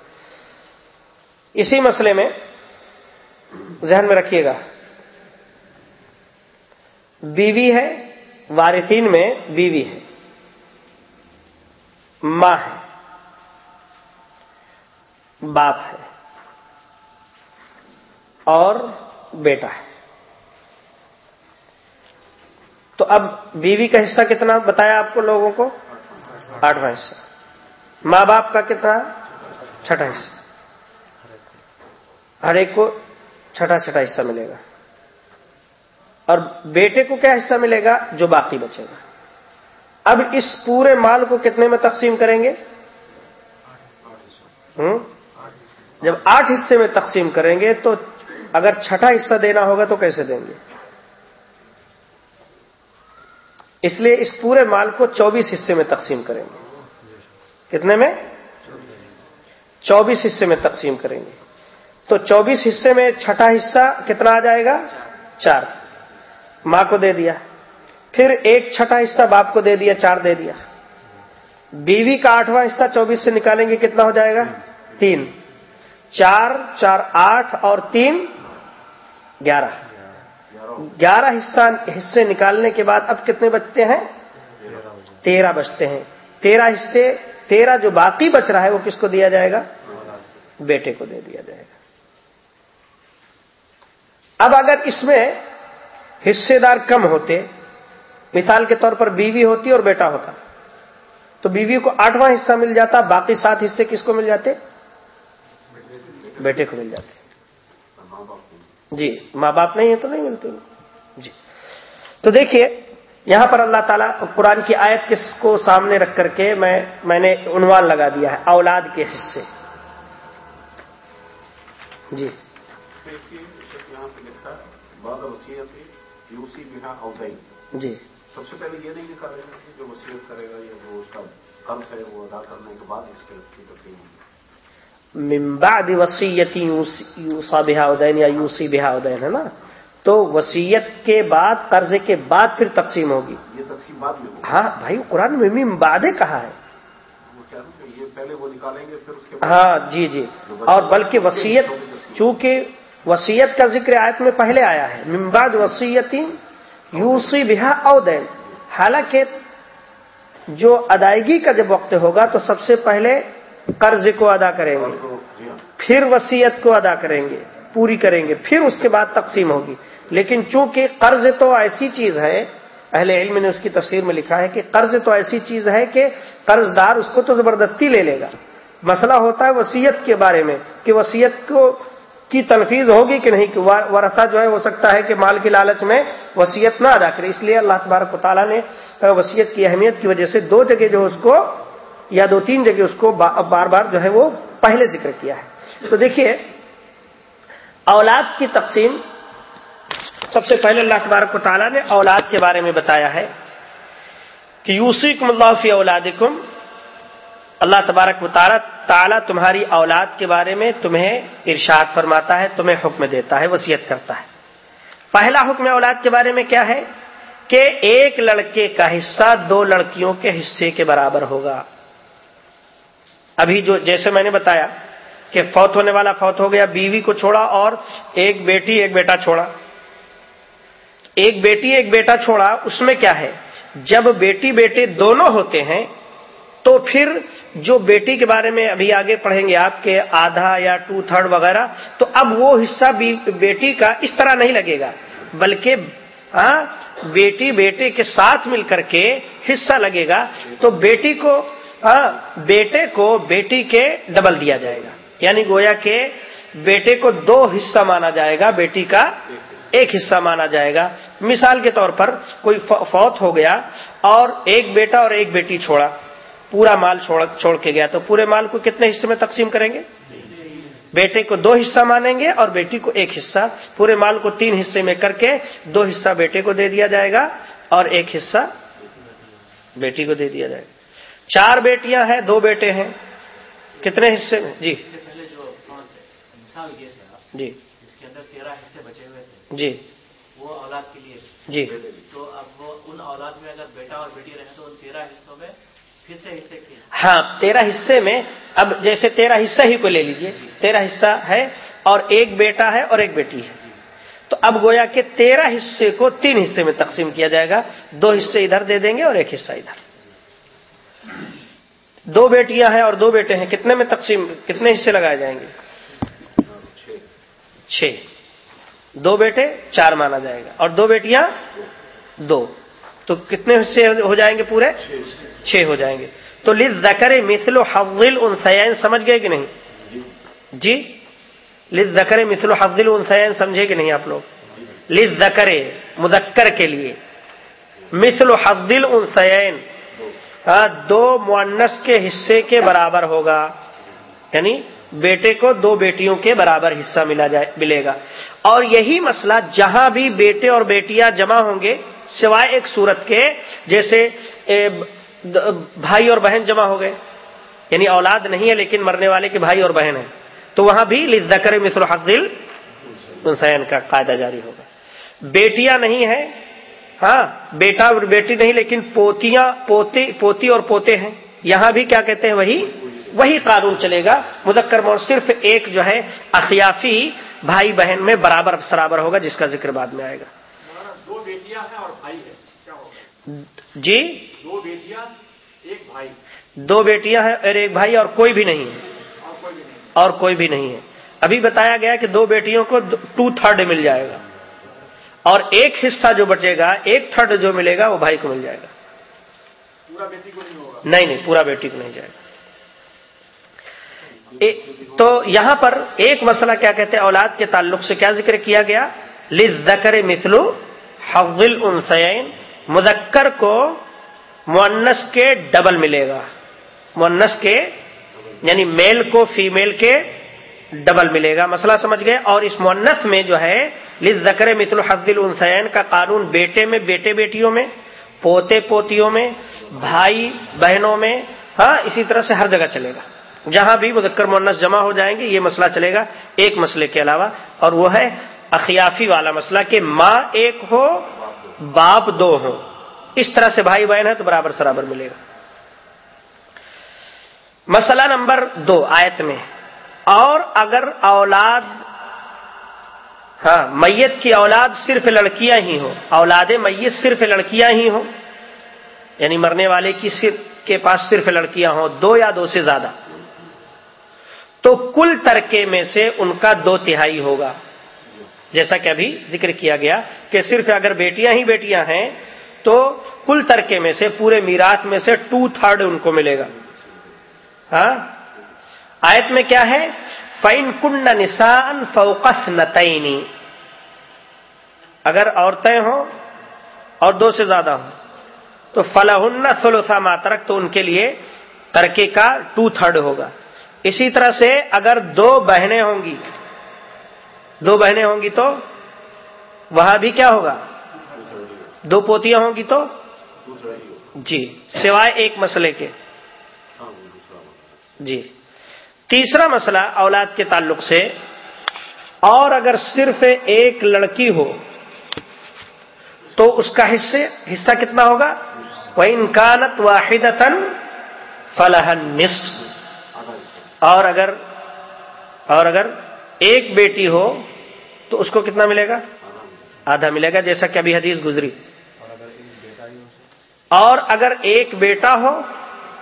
اسی مسئلے میں ذہن میں رکھیے گا۔ بیوی ہے، وارثین میں بیوی ہے۔ ماں ہے، باپ ہے۔ اور بیٹا ہے۔ تو اب بیوی کا حصہ کتنا بتایا آپ کو لوگوں کو؟ آٹھواں حصہ۔ ماں باپ کا کتنا؟ چھٹا حصہ۔ ہر ایک کو چھٹا چھٹا حصہ ملے گا۔ اور بیٹے کو کیا حصہ ملے گا؟ جو باقی بچے گا۔ اب اس پورے مال کو کتنے میں تقسیم کریں گے؟ ہوں؟ جب آٹھ حصے میں تقسیم کریں گے تو اگر چھٹا حصہ دینا ہوگا تو کیسے دیں گے؟ اس لیے اس پورے مال کو چوبیس حصے میں تقسیم کریں گے۔ کتنے میں؟ چوبیس حصے میں تقسیم کریں گے۔ تو چوبیس حصے میں چھٹا حصہ کتنا آ جائے گا؟ چار۔ ماں کو دے دیا۔ پھر ایک چھٹا حصہ باپ کو دے دیا، چار دے دیا۔ بیوی کا آٹھواں حصہ چوبیس سے نکالیں گے، کتنا ہو جائے گا؟ تین۔ چار چار آٹھ اور تین، گیارہ۔ گیارہ حصہ، حصے نکالنے کے بعد اب کتنے بچتے ہیں؟ تیرہ بچتے ہیں۔ تیرہ حصے، تیرہ جو باقی بچ رہا ہے، وہ کس کو دیا جائے گا؟ بیٹے کو دے دیا جائے گا۔ اب اگر اس میں حصے دار کم ہوتے، مثال کے طور پر بیوی ہوتی اور بیٹا ہوتا، تو بیوی کو آٹھواں حصہ مل جاتا، باقی سات حصے کس کو مل جاتے؟ بیٹے کو مل جاتے۔ جی ماں باپ نہیں ہے تو نہیں ملتے۔ جی۔ تو دیکھیے، یہاں پر اللہ تعالیٰ قرآن کی آیت کس کو سامنے رکھ کر کے میں میں نے عنوان لگا دیا ہے، اولاد کے حصے۔ جی۔ بعد وسیعت یوسی بنا اودائی جی۔ سب سے پہلے یہ نہیں لکھا رہے کہ جو وسیعت کرے گا یا جو اس کا قرض ہے وہ ادا کرنے کے بعد اس کی تقسیم ہوگی۔ من بعد وسیعتی یوسا بہا ادین یا یوسی بہا ادین ہے نا؟ تو وسیعت کے بعد قرضے کے بعد پھر تقسیم ہوگی۔ یہ تقسیم بعد میں ہاں بھائی قرآن میں من بعد کہا ہے۔ وہ کیا نا کہ یہ پہلے وہ نکالیں گے پھر اس کے بعد۔ ہاں جی جی۔ اور بلکہ وسیعت چونکہ وسیعت کا ذکر آیت میں پہلے آیا ہے۔ من بعد وسیعتی یوسی بہا اودین۔ حالانکہ جو ادائیگی کا جب وقت ہوگا تو سب سے پہلے قرض کو ادا کریں گے۔ پھر وسیعت کو ادا کریں گے، پوری کریں گے، پھر اس کے بعد تقسیم ہوگی۔ لیکن چونکہ قرض تو ایسی چیز ہے، اہل علم نے اس کی تفسیر میں لکھا ہے کہ قرض تو ایسی چیز ہے کہ قرض دار اس کو تو زبردستی لے لے گا۔ مسئلہ ہوتا ہے وسیعت کے بارے میں کہ وسیعت کو کی تنفیذ ہوگی کہ نہیں، کہ ورثہ جو ہے، ہو سکتا ہے کہ مال کی لالچ میں وسیعت نہ ادا کرے۔ اس لیے اللہ تبارک و تعالیٰ نے وسیعت کی اہمیت کی وجہ سے دو جگہ جو اس کو، یا دو تین جگہ اس کو بار بار جو ہے وہ پہلے ذکر کیا ہے۔ تو دیکھیے، اولاد کی تقسیم سب سے پہلے اللہ تبارک و تعالیٰ نے اولاد کے بارے میں بتایا ہے کہ یوسیکم اللہ فی اولادکم اللہ تبارک و تعالیٰ تمہاری اولاد کے بارے میں تمہیں ارشاد فرماتا ہے، تمہیں حکم دیتا ہے وسیعت کرتا ہے۔ پہلا حکم اولاد کے بارے میں کیا ہے؟ کہ ایک لڑکے کا حصہ دو لڑکیوں کے حصے کے برابر ہوگا۔ ابھی جو جیسے میں نے بتایا کہ فوت ہونے والا فوت ہو گیا، بیوی کو چھوڑا اور ایک بیٹی، ایک بیٹا چھوڑا۔ ایک بیٹی، ایک بیٹا چھوڑا، اس میں کیا ہے؟ جب بیٹی، بیٹے دونوں ہوتے ہیں تو پھر جو بیٹی کے بارے میں ابھی آگے پڑھیں گے آپ کے آدھا یا ٹو تھرڈ وغیرہ، تو اب وہ حصہ بیٹی کا اس طرح نہیں لگے گا، بلکہ ہاں، بیٹی بیٹے کے ساتھ مل کر کے حصہ لگے گا، تو بیٹی کو ہاں، بیٹے کو بیٹی کے ڈبل دیا جائے گا۔ یعنی گویا کہ بیٹے کو دو حصہ مانا جائے گا، بیٹی کا ایک حصہ مانا جائے گا۔ مثال کے طور پر کوئی فوت ہو گیا اور ایک بیٹا اور ایک بیٹی چھوڑا۔ پورا مال چھوڑ چھوڑ کے گیا تو پورے مال کو کتنے حصے میں تقسیم کریں گے؟ بیٹے کو دو حصہ مانیں گے اور بیٹی کو ایک حصہ۔ پورے مال کو تین حصے میں کر کے دو حصہ بیٹے کو دے دیا جائے گا اور ایک حصہ بیٹی کو دے دیا جائے گا۔ چار بیٹیاں ہیں، دو بیٹے ہیں۔ کتنے حصے میں؟ جی۔ جو جی۔ جس کے اندر تیرہ حصے بچے ہوئے تھے جی۔ وہ اولاد کے لیے جی۔ تو اب وہ ان اولاد میں اگر بیٹا اور بیٹی رہے تو ان تیرہ حصوں میں ہاں تیرہ حصے میں اب جیسے تیرہ حصہ ہی کو لے لیجیے تیرہ حصہ ہے اور ایک بیٹا ہے اور ایک بیٹی ہے۔ تو اب گویا کہ تیرہ حصے کو تین حصے میں تقسیم کیا جائے گا۔ دو حصے ادھر دے دیں گے اور ایک حصہ ادھر۔ دو بیٹیاں ہیں اور دو بیٹے ہیں کتنے میں تقسیم کتنے حصے لگائے جائیں گے؟ چھ۔ دو بیٹے چار مانا جائے گا۔ اور دو بیٹیاں دو۔ تو کتنے حصے ہو جائیں گے پورے؟ چھ ہو جائیں گے۔ تو لز زکر مثل و حفظل ان سمجھ گئے کہ نہیں؟ جی۔ لز زکر مثل و حفظل ان سمجھے کہ نہیں آپ لوگ؟ لز زکر مذکر کے لیے۔ مثل و حفظل ان ہاں دو معنس کے حصے کے برابر ہوگا۔ یعنی بیٹے کو دو بیٹیوں کے برابر حصہ ملا جائے ملے گا۔ اور یہی مسئلہ جہاں بھی بیٹے اور بیٹیاں جمع ہوں گے سوائے ایک صورت کے، جیسے بھائی اور بہن جمع ہو گئے۔ یعنی اولاد نہیں ہے لیکن مرنے والے کے بھائی اور بہن ہیں۔ تو وہاں بھی لذکر مثل حق دل انسین کا قاعدہ جاری ہوگا۔ بیٹیاں نہیں ہیں۔ ہاں بیٹا اور بیٹی نہیں، لیکن پوتیاں، پوتی پوتی اور پوتے ہیں۔ یہاں بھی کیا کہتے ہیں؟ وہی وہی قانون چلے گا۔ مذکر مور صرف ایک جو ہے، اخیافی بھائی بہن میں برابر، سرابر ہوگا، جس کا ذکر بعد میں آئے گا۔ بیٹیاں ہیں اور بھائی ہے کیا ہوگا جی؟ دو بیٹیاں ایک بھائی۔ دو بیٹیاں ہیں اور ایک بھائی اور کوئی بھی نہیں ہے۔ اور کوئی بھی نہیں۔ ہے۔ ابھی بتایا گیا کہ دو بیٹیوں کو ٹو تھرڈ مل جائے گا۔ اور ایک حصہ جو بچے گا ایک تھرڈ جو ملے گا وہ بھائی کو مل جائے گا۔ پورا بیٹی کو نہیں ہوگا؟ نہیں نہیں پورا بیٹی کو نہیں جائے گا۔ تو یہاں پر ایک مسئلہ کیا کہتے ہیں؟ اولاد کے تعلق سے کیا ذکر کیا گیا؟ لذکر مثلو حفظ الانسین مذکر کو مونس کے ڈبل ملے گا۔ مونس کے یعنی میل کو فیمیل کے ڈبل ملے گا۔ مسئلہ سمجھ گئے؟ اور اس مونس میں جو ہے لذکر مثل حفظ الانسین کا قانون بیٹے میں، بیٹے بیٹیوں میں، پوتے پوتیوں میں، بھائی بہنوں میں ہاں اسی طرح سے ہر جگہ چلے گا۔ جہاں بھی مذکر مونس جمع ہو جائیں گے، یہ مسئلہ چلے گا۔ ایک مسئلے کے علاوہ، اور وہ ہے اخیافی والا مسئلہ کہ ماں ایک ہو، باپ دو ہو اس طرح سے بھائی بہن ہے تو برابر سرابر ملے گا۔ مسئلہ نمبر دو آیت میں، اور اگر اولاد ہاں میت کی اولاد صرف لڑکیاں ہی ہوں، اولاد میت صرف لڑکیاں ہی ہوں یعنی مرنے والے کی صرف، کے پاس صرف لڑکیاں ہوں، دو یا دو سے زیادہ، تو کل ترکے میں سے ان کا دو تہائی ہوگا۔ جیسا کہ ابھی ذکر کیا گیا کہ صرف اگر بیٹیاں ہی بیٹیاں ہیں تو کل ترکے میں سے پورے میراث میں سے ٹو تھرڈ ان کو ملے گا۔ ہاں؟ آیت میں کیا ہے؟ فائن کنڈ نسان فوقس نتعینی اگر عورتیں ہوں اور دو سے زیادہ ہوں، تو فلاح سلوسا ماترک تو ان کے لیے ترکے کا ٹو تھرڈ ہوگا۔ اسی طرح سے اگر دو بہنیں ہوں گی دو بہنیں ہوں گی تو وہاں بھی کیا ہوگا؟ دو پوتیاں ہوں گی تو جی سوائے ایک مسئلے کے۔ جی۔ تیسرا مسئلہ اولاد کے تعلق سے۔ اور اگر صرف ایک لڑکی ہو، تو اس کا حصے، حصہ کتنا ہوگا؟ وہ انکانت واحد فلاح نصف اور اگر اور اگر ایک بیٹی ہو تو اس کو کتنا ملے گا؟ آدھا ملے گا جیسا کہ ابھی حدیث گزری۔ اور اگر ایک بیٹا ہو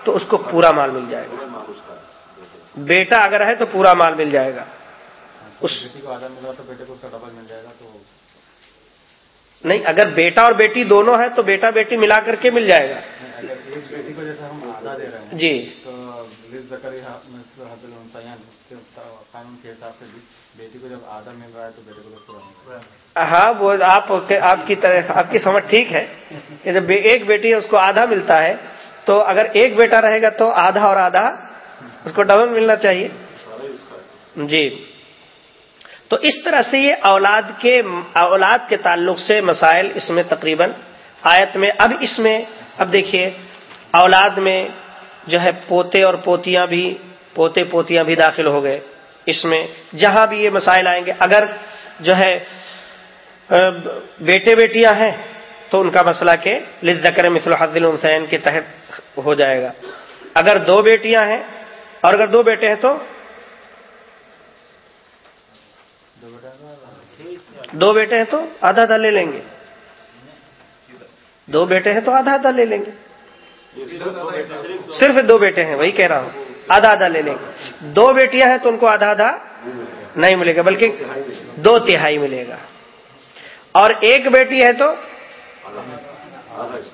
تو اس کو پورا مال مل جائے گا۔ ہے بیٹا اگر ہے تو پورا مال مل جائے گا۔ اس نہیں اگر بیٹا اور بیٹی دونوں ہیں تو بیٹا بیٹی ملا کر کے مل جائے گا۔ اگر ایک بیٹی کو جیسے ہم آدھا دے رہے ہیں جی۔ زکری ہاں، قانون کے حساب سے بھی بیٹی کو جب آدھا مل رہا ہے تو بیٹے کو پورا ہاں وہ آپ آپ کی طرح آپ کی سمجھ ٹھیک ہے کہ جب ایک بیٹی ہے اس کو آدھا ملتا ہے، تو اگر ایک بیٹا رہے گا تو آدھا اور آدھا اس کو ڈبل ملنا چاہیے۔ جی۔ تو اس طرح سے یہ اولاد کے اولاد کے تعلق سے مسائل اس میں تقریباً آیت میں اب اس میں اب دیکھیے، اولاد میں جو ہے پوتے اور پوتیاں بھی پوتے پوتیاں بھی داخل ہو گئے اس میں جہاں بھی یہ مسائل آئیں گے اگر جو ہے بیٹے بیٹیاں ہیں تو ان کا مسئلہ کہ لذکر مثل حد الحسین کے تحت ہو جائے گا۔ اگر دو بیٹیاں ہیں اور اگر دو بیٹے ہیں تو دو بیٹے ہیں تو آدھا آدھا لے لیں گے۔ دو بیٹے ہیں تو آدھا آدھا لے لیں گے۔ صرف دو بیٹے ہیں وہی کہہ رہا ہوں۔ آدھا آدھا لے لیں۔ گے دو بیٹیاں ہیں تو ان کو آدھا آدھا نہیں ملے گا بلکہ دو تہائی ملے گا۔ اور ایک بیٹی ہے تو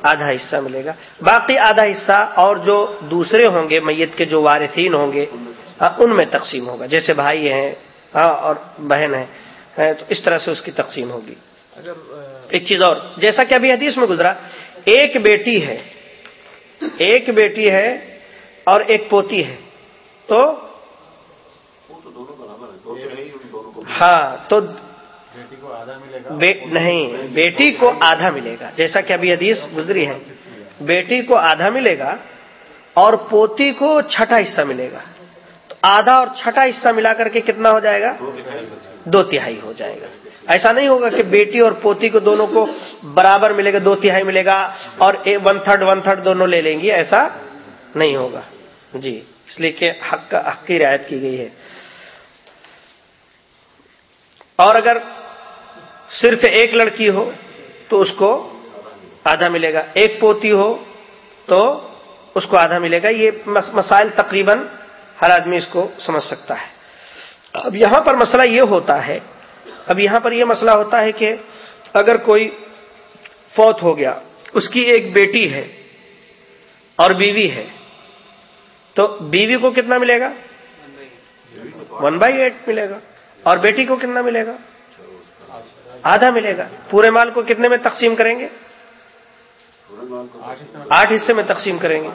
آدھا حصہ ملے گا۔ باقی آدھا حصہ اور جو دوسرے ہوں گے میت کے جو وارثین ہوں گے ان میں تقسیم ہوگا۔ جیسے بھائی ہیں ہاں اور بہن ہیں تو اس طرح سے اس کی تقسیم ہوگی۔ ایک چیز اور جیسا کہ ابھی حدیث میں گزرا ایک بیٹی ہے ایک بیٹی ہے اور ایک پوتی ہے تو ہاں تو بیٹی کو آدھا ملے گا نہیں، بیٹی کو آدھا ملے گا۔ جیسا کہ ابھی حدیث گزری ہے، بیٹی کو آدھا ملے گا اور پوتی کو چھٹا حصہ ملے گا۔ تو آدھا اور چھٹا حصہ ملا کر کے کتنا ہو جائے گا؟ دو تہائی ہو جائے گا۔ ایسا نہیں ہوگا کہ بیٹی اور پوتی کو دونوں کو برابر ملے گا، دو تہائی ملے گا اور ون تھرڈ ون تھرڈ دونوں لے لیں گی، ایسا نہیں ہوگا۔ جی اس لیے کہ حق حق کی رعایت کی گئی ہے۔ اور اگر صرف ایک لڑکی ہو تو اس کو آدھا ملے گا۔ ایک پوتی ہو تو اس کو آدھا ملے گا۔ یہ مسائل تقریباً ہر آدمی اس کو سمجھ سکتا ہے۔ اب یہاں پر مسئلہ یہ ہوتا ہے اب یہاں پر یہ مسئلہ ہوتا ہے کہ اگر کوئی فوت ہو گیا، اس کی ایک بیٹی ہے اور بیوی ہے، تو بیوی کو کتنا ملے گا؟ ون بائی ایٹ ملے گا۔ اور بیٹی کو کتنا ملے گا؟ آدھا ملے گا۔ پورے مال کو کتنے میں تقسیم کریں گے؟ آٹھ حصے میں تقسیم کریں گے۔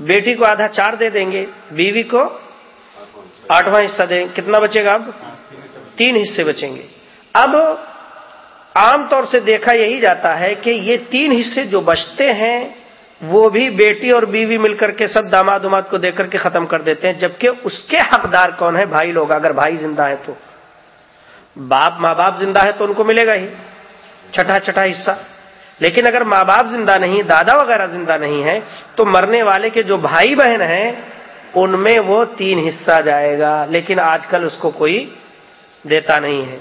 بیٹی کو آدھا چار دے دیں گے، بیوی کو آٹھواں حصہ دیں۔ کتنا بچے گا اب؟ تین حصے بچیں گے۔ اب عام طور سے دیکھا یہی جاتا ہے کہ یہ تین حصے جو بچتے ہیں، وہ بھی بیٹی اور بیوی مل کر کے سب داماد اماد کو دے کر کے ختم کر دیتے ہیں، جبکہ اس کے حقدار کون ہے بھائی لوگ، اگر بھائی زندہ ہے تو۔ باپ، ماں باپ زندہ ہے تو ان کو ملے گا ہی۔ چھٹا چھٹا حصہ۔ لیکن اگر ماں باپ زندہ نہیں، دادا وغیرہ زندہ نہیں ہے تو مرنے والے کے جو بھائی بہن ہیں، ان میں وہ تین حصہ جائے گا۔ لیکن آج کل اس کو کوئی دیتا نہیں ہے۔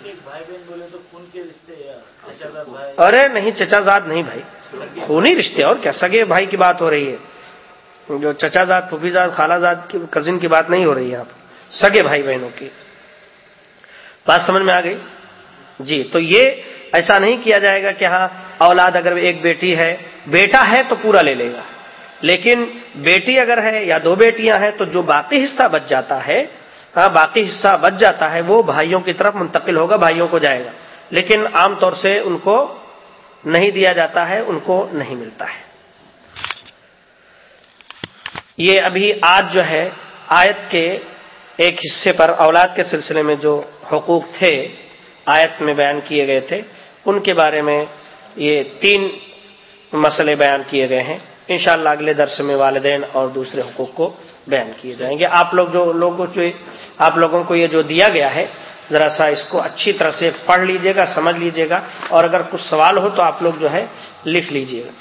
ارے نہیں چچا زاد نہیں بھائی۔ خونی رشتے اور کیا سگے بھائی کی بات ہو رہی ہے۔ جو چچا زاد پھوپھی زاد خالہ زاد کی کزن کی بات نہیں ہو رہی ہے۔ آپ سگے بھائی بہنوں کی۔ بات سمجھ میں آ گئی؟ جی تو یہ ایسا نہیں کیا جائے گا کہ ہاں اولاد اگر ایک بیٹی ہے بیٹا ہے تو پورا لے لے گا۔ لیکن بیٹی اگر ہے یا دو بیٹیاں ہیں تو جو باقی حصہ بچ جاتا ہے ہاں، باقی حصہ بچ جاتا ہے، وہ بھائیوں کی طرف منتقل ہوگا، بھائیوں کو جائے گا۔ لیکن عام طور سے ان کو نہیں دیا جاتا ہے، ان کو نہیں ملتا ہے۔ یہ ابھی آج جو ہے، آیت کے ایک حصے پر، اولاد کے سلسلے میں جو حقوق تھے، آیت میں بیان کیے گئے تھے، ان کے بارے میں یہ تین مسئلے بیان کیے گئے ہیں۔ انشاءاللہ اگلے درس میں والدین اور دوسرے حقوق کو بیان کیے جائیں گے۔ آپ لوگ جو لوگوں جو آپ لوگوں کو یہ جو دیا گیا ہے، ذرا سا اس کو اچھی طرح سے پڑھ لیجیے گا، سمجھ لیجیے گا، اور اگر کچھ سوال ہو تو آپ لوگ جو ہے، لکھ لیجیے گا۔